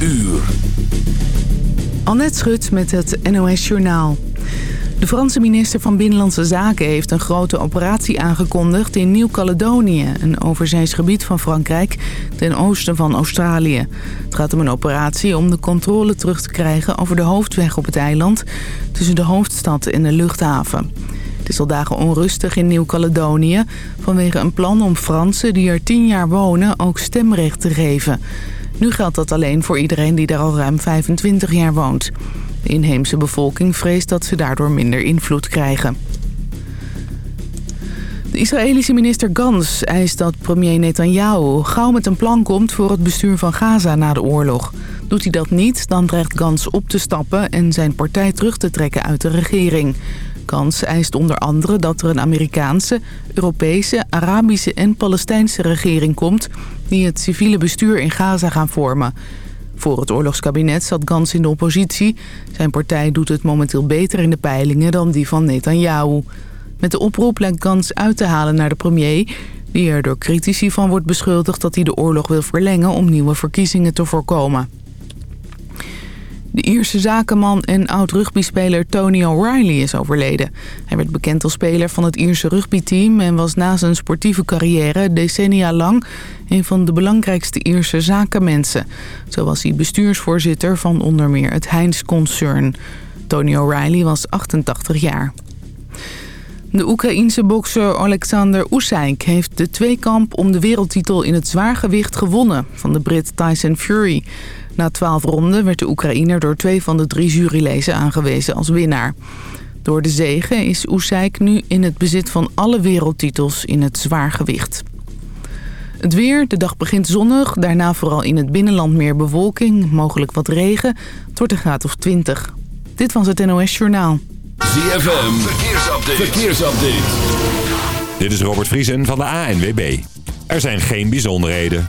uur. Annette Schut met het NOS Journaal. De Franse minister van Binnenlandse Zaken heeft een grote operatie aangekondigd in Nieuw-Caledonië, een overzees gebied van Frankrijk ten oosten van Australië. Het gaat om een operatie om de controle terug te krijgen over de hoofdweg op het eiland tussen de hoofdstad en de luchthaven. Het is al dagen onrustig in Nieuw-Caledonië vanwege een plan om Fransen die er tien jaar wonen ook stemrecht te geven. Nu geldt dat alleen voor iedereen die daar al ruim 25 jaar woont. De inheemse bevolking vreest dat ze daardoor minder invloed krijgen. De Israëlische minister Gans eist dat premier Netanyahu gauw met een plan komt voor het bestuur van Gaza na de oorlog. Doet hij dat niet, dan dreigt Gans op te stappen en zijn partij terug te trekken uit de regering. Gans eist onder andere dat er een Amerikaanse, Europese, Arabische en Palestijnse regering komt... die het civiele bestuur in Gaza gaan vormen. Voor het oorlogskabinet zat Gans in de oppositie. Zijn partij doet het momenteel beter in de peilingen dan die van Netanyahu. Met de oproep lijkt Gans uit te halen naar de premier... die er door critici van wordt beschuldigd dat hij de oorlog wil verlengen... om nieuwe verkiezingen te voorkomen. De Ierse zakenman en oud-rugbyspeler Tony O'Reilly is overleden. Hij werd bekend als speler van het Ierse rugbyteam... en was na zijn sportieve carrière decennia lang... een van de belangrijkste Ierse zakenmensen. Zo was hij bestuursvoorzitter van onder meer het Heinz-concern. Tony O'Reilly was 88 jaar. De Oekraïense bokser Alexander Usyk heeft de tweekamp om de wereldtitel in het zwaargewicht gewonnen van de Brit Tyson Fury. Na twaalf ronden werd de Oekraïner door twee van de drie juryleden aangewezen als winnaar. Door de zegen is Usyk nu in het bezit van alle wereldtitels in het zwaargewicht. Het weer, de dag begint zonnig, daarna vooral in het binnenland meer bewolking, mogelijk wat regen. Het wordt een graad of 20. Dit was het NOS Journaal. ZFM, verkeersupdate. verkeersupdate. Dit is Robert Vriesen van de ANWB. Er zijn geen bijzonderheden.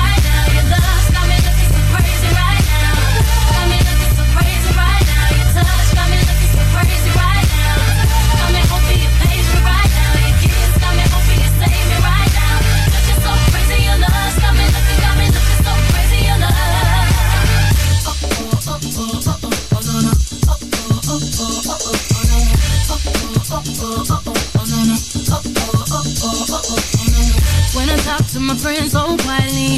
talk to my friends so quietly,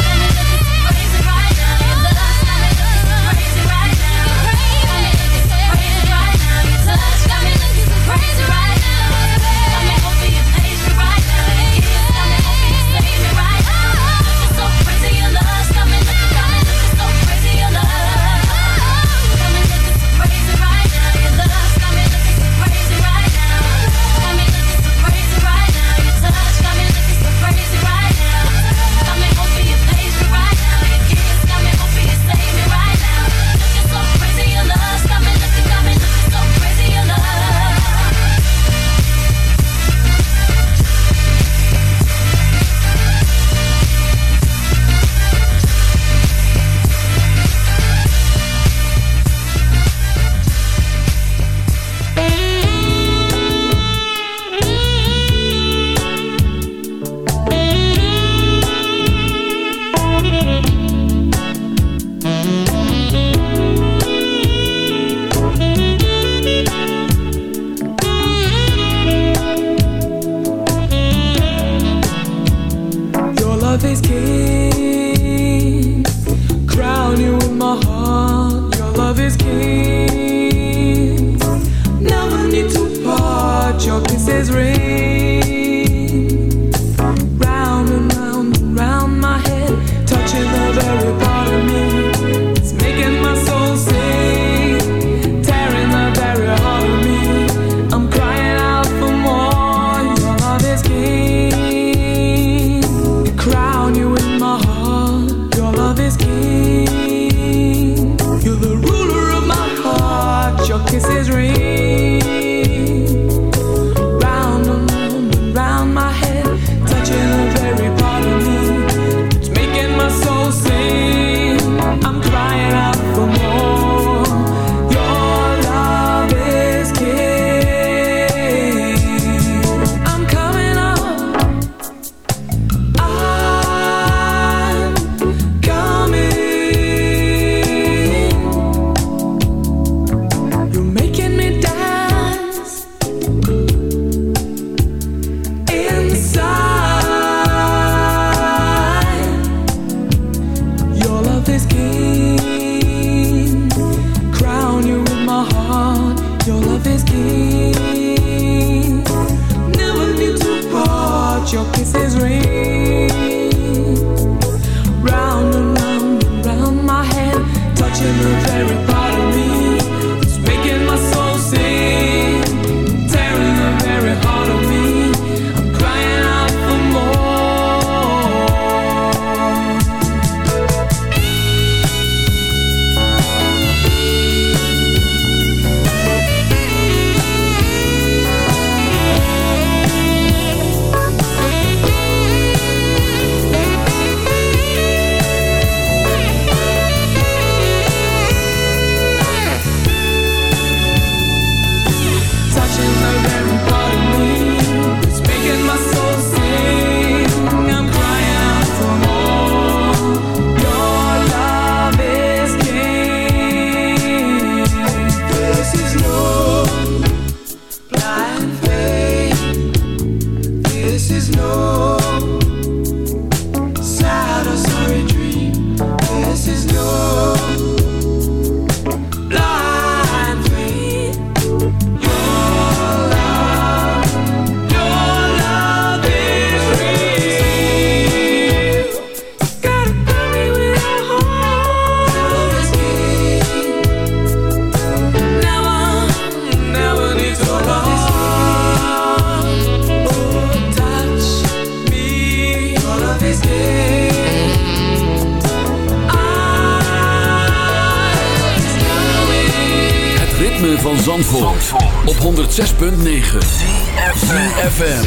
106.9 FM.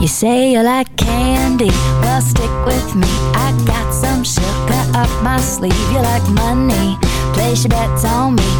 You say you like candy, well stick with me. I got some sugar up my sleeve. You like money, place your bets on me.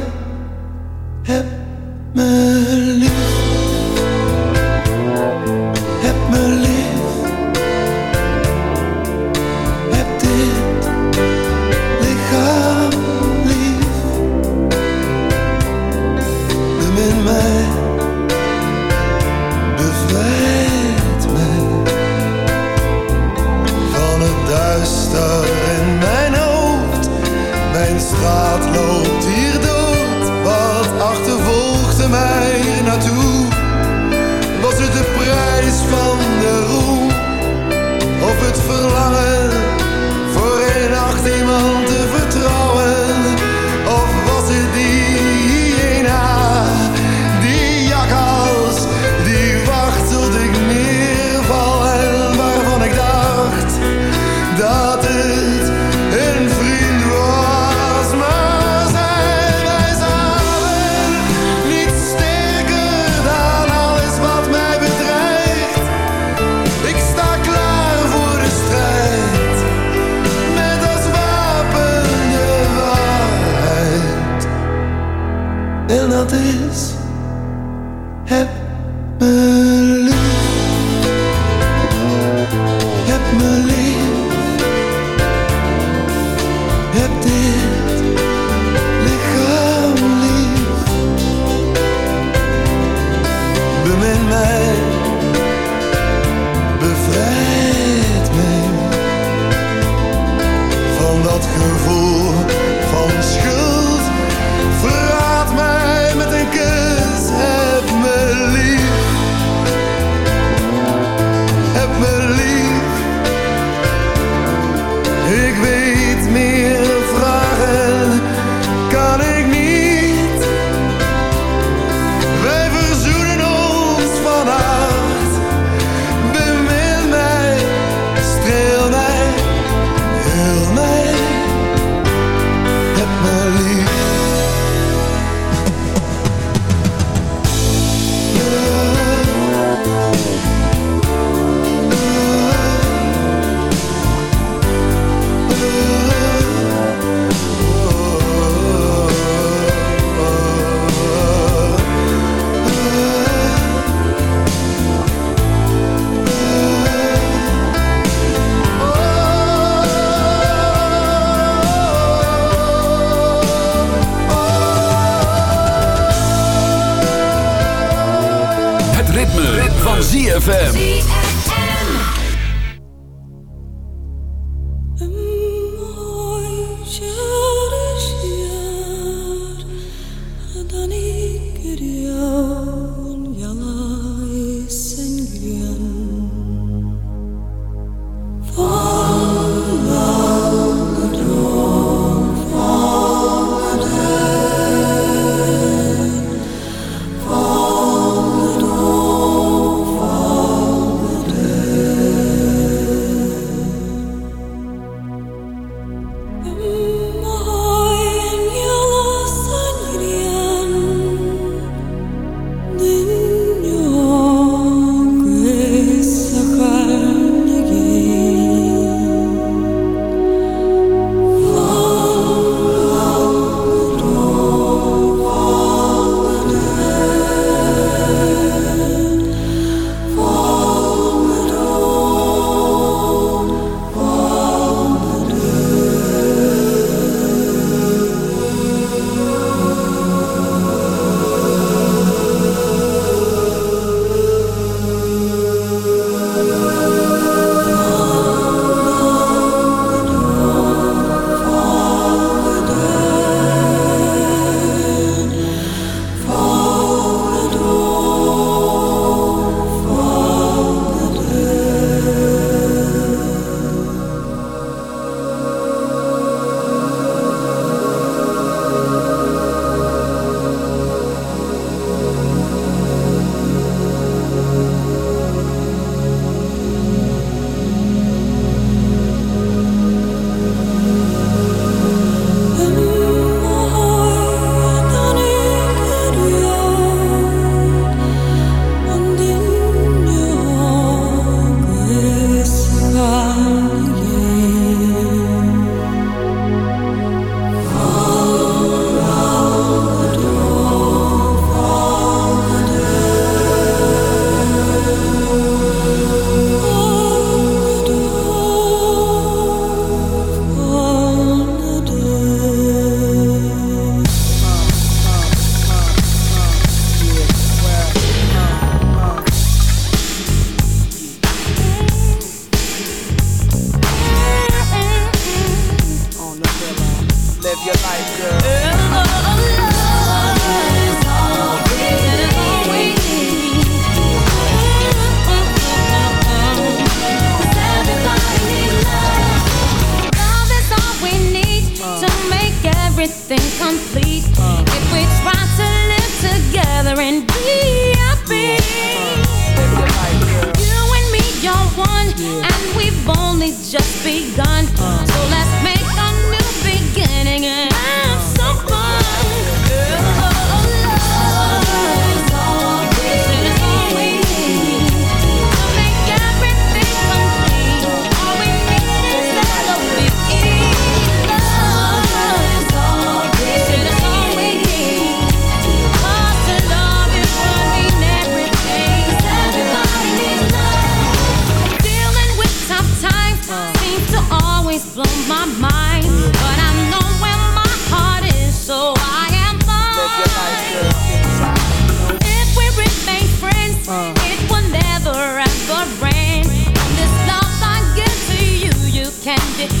candy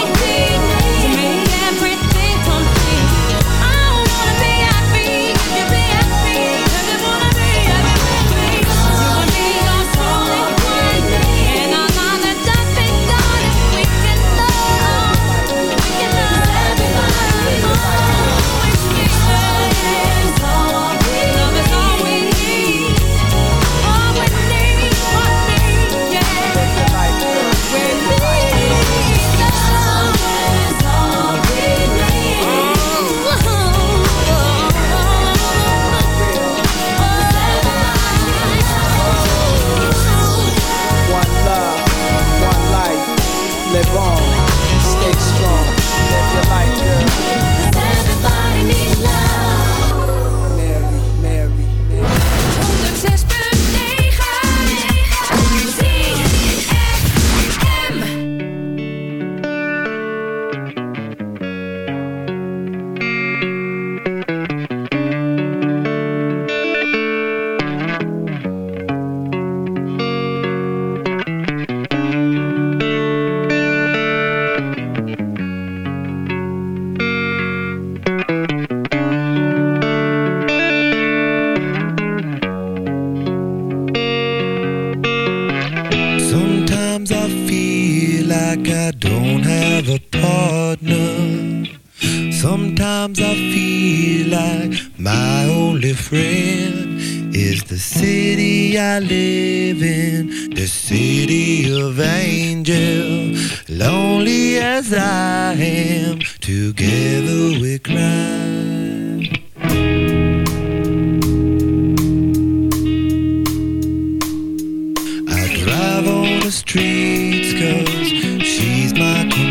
streets cause she's my companion.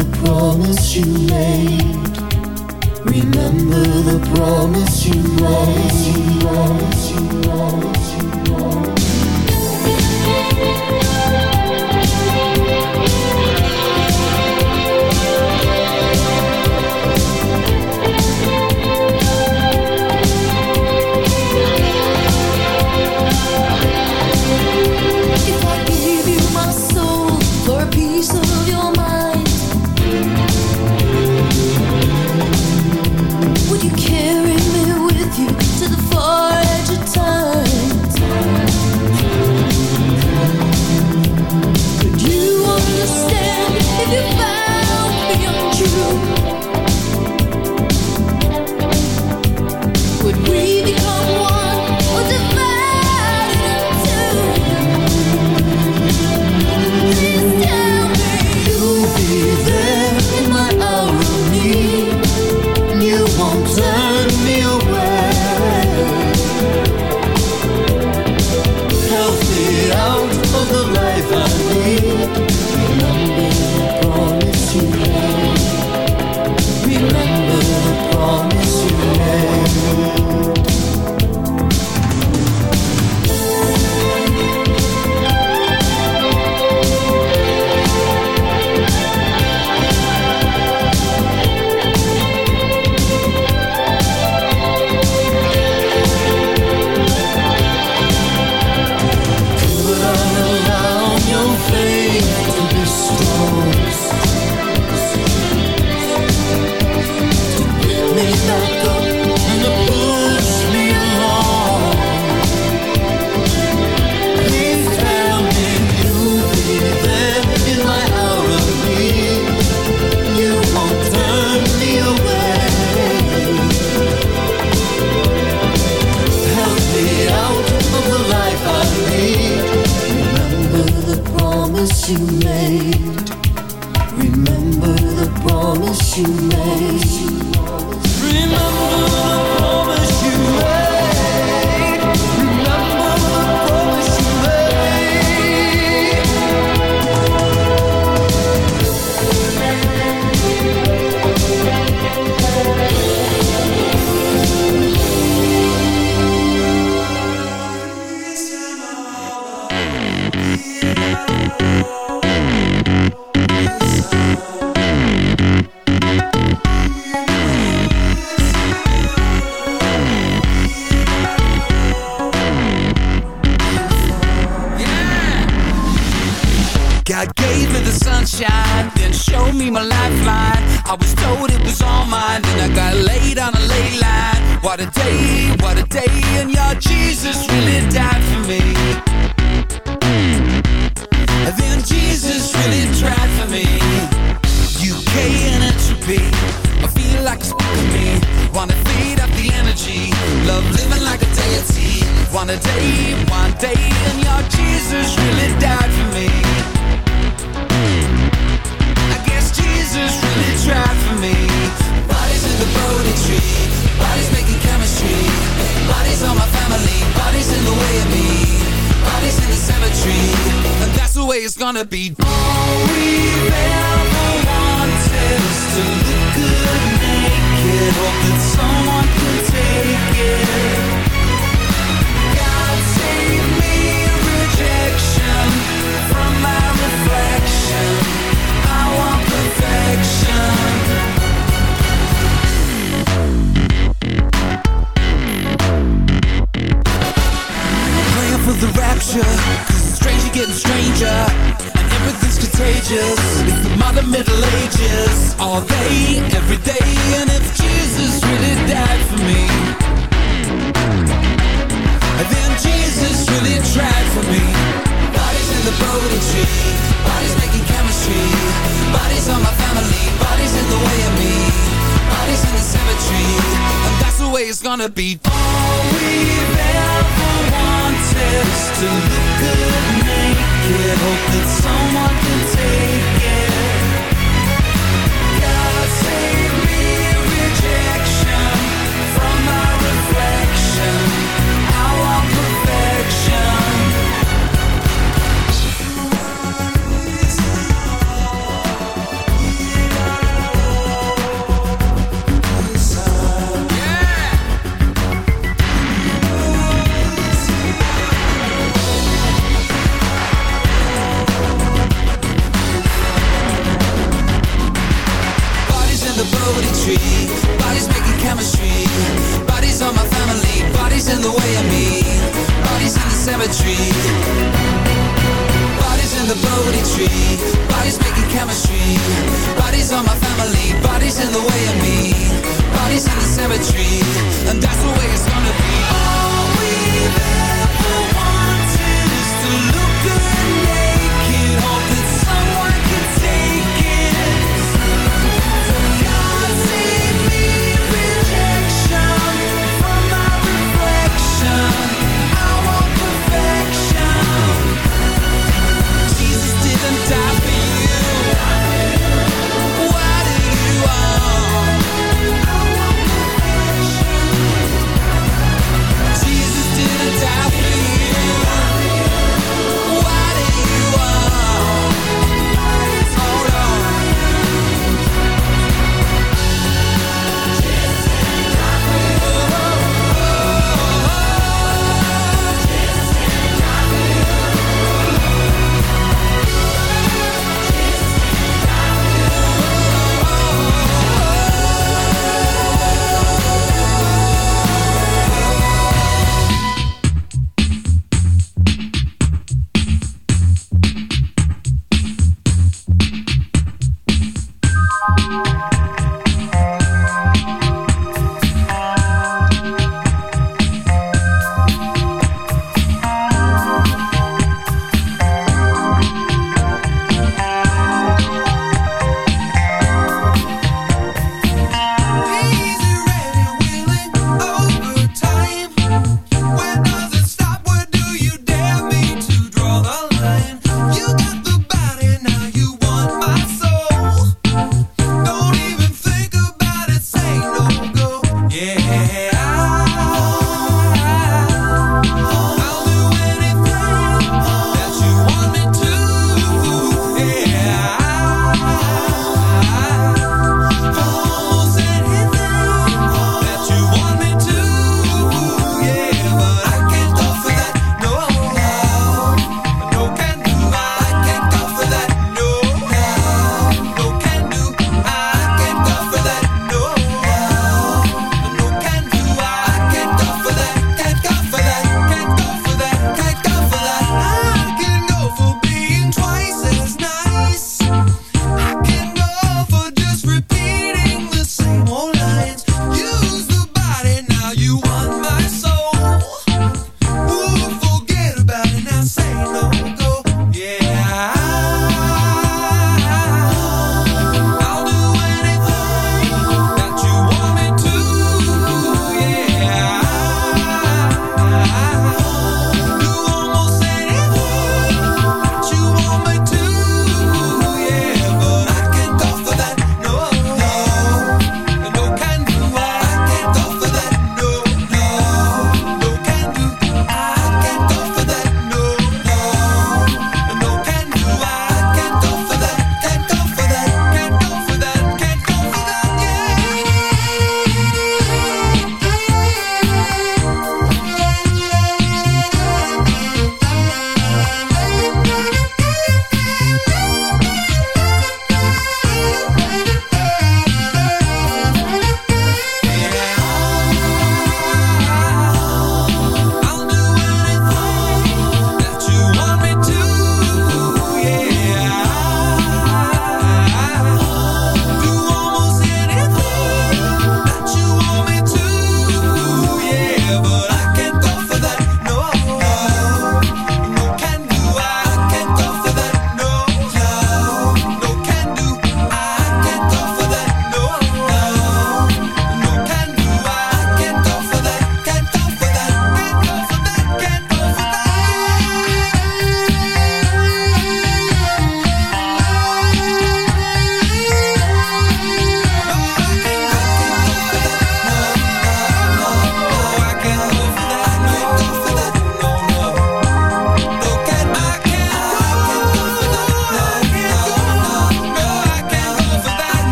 The promise you made. Remember the promise you made. Promise you, promise day and your Jesus really died for me. I guess Jesus really tried for me. Bodies in the Bodhi tree, bodies making chemistry. Bodies on my family, bodies in the way of me. Bodies in the cemetery, and that's the way it's gonna be.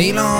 Sail on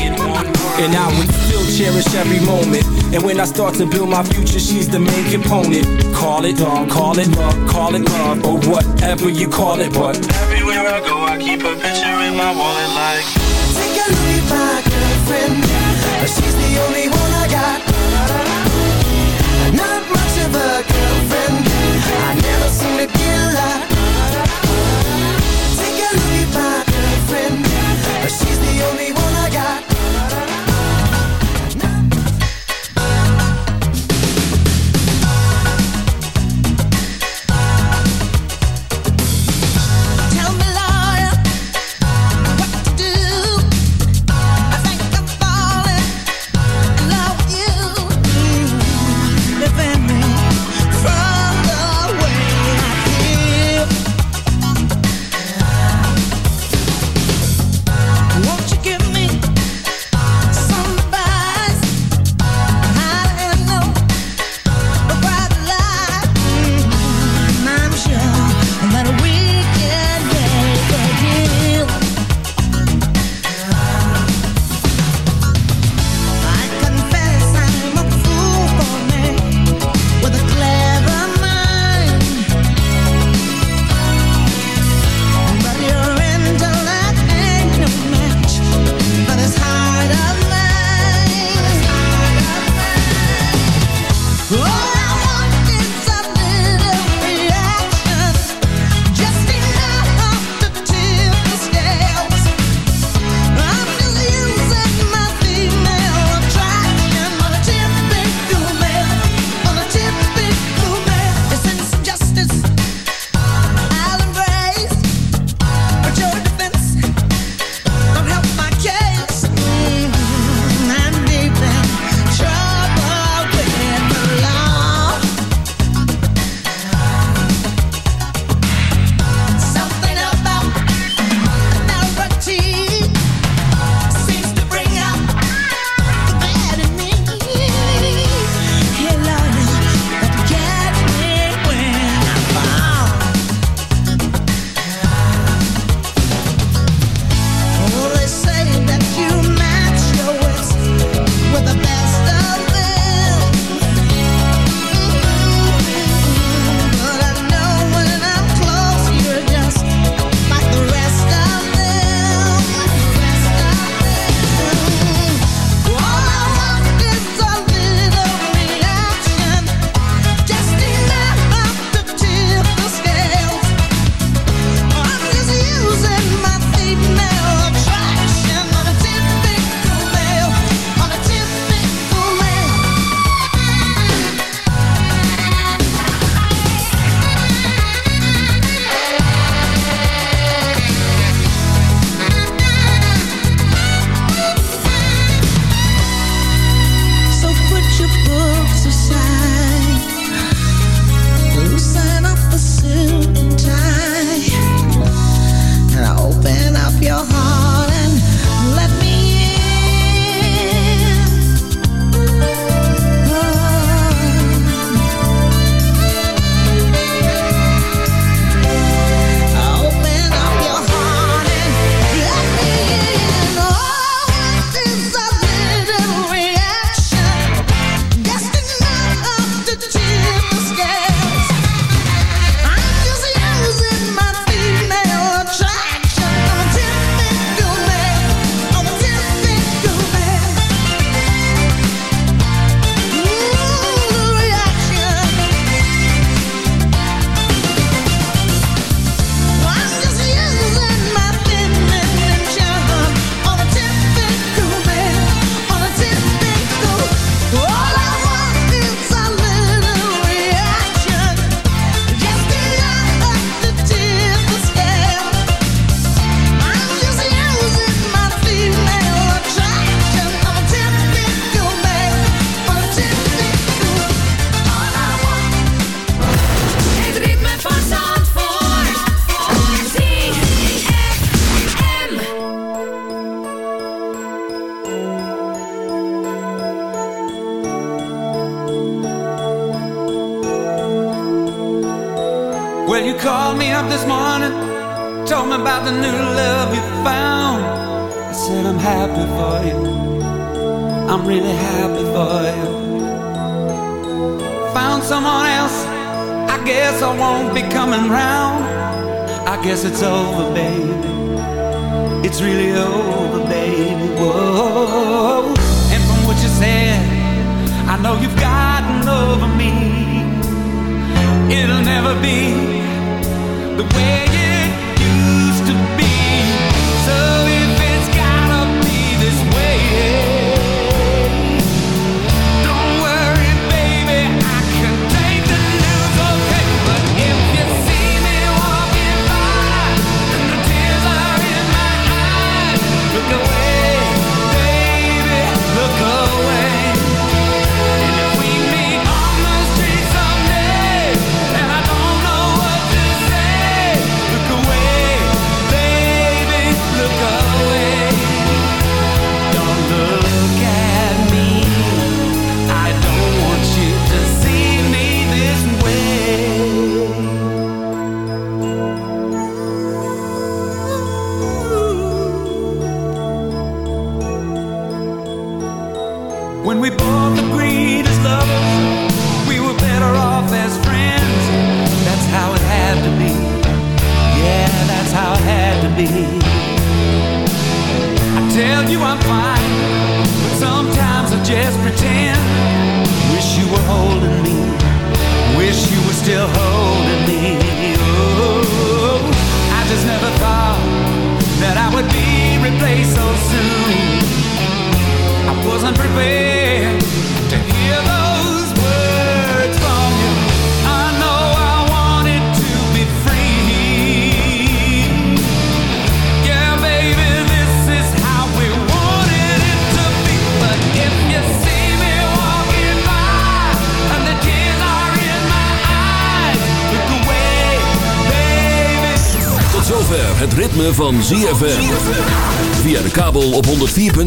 and I would still cherish every moment. And when I start to build my future She's the main component. Call it dog, call it love, call it love Or whatever you call it. But everywhere I go I keep a picture in my wallet like Take a look at my girlfriend. She's the only one I got. Not much of a girlfriend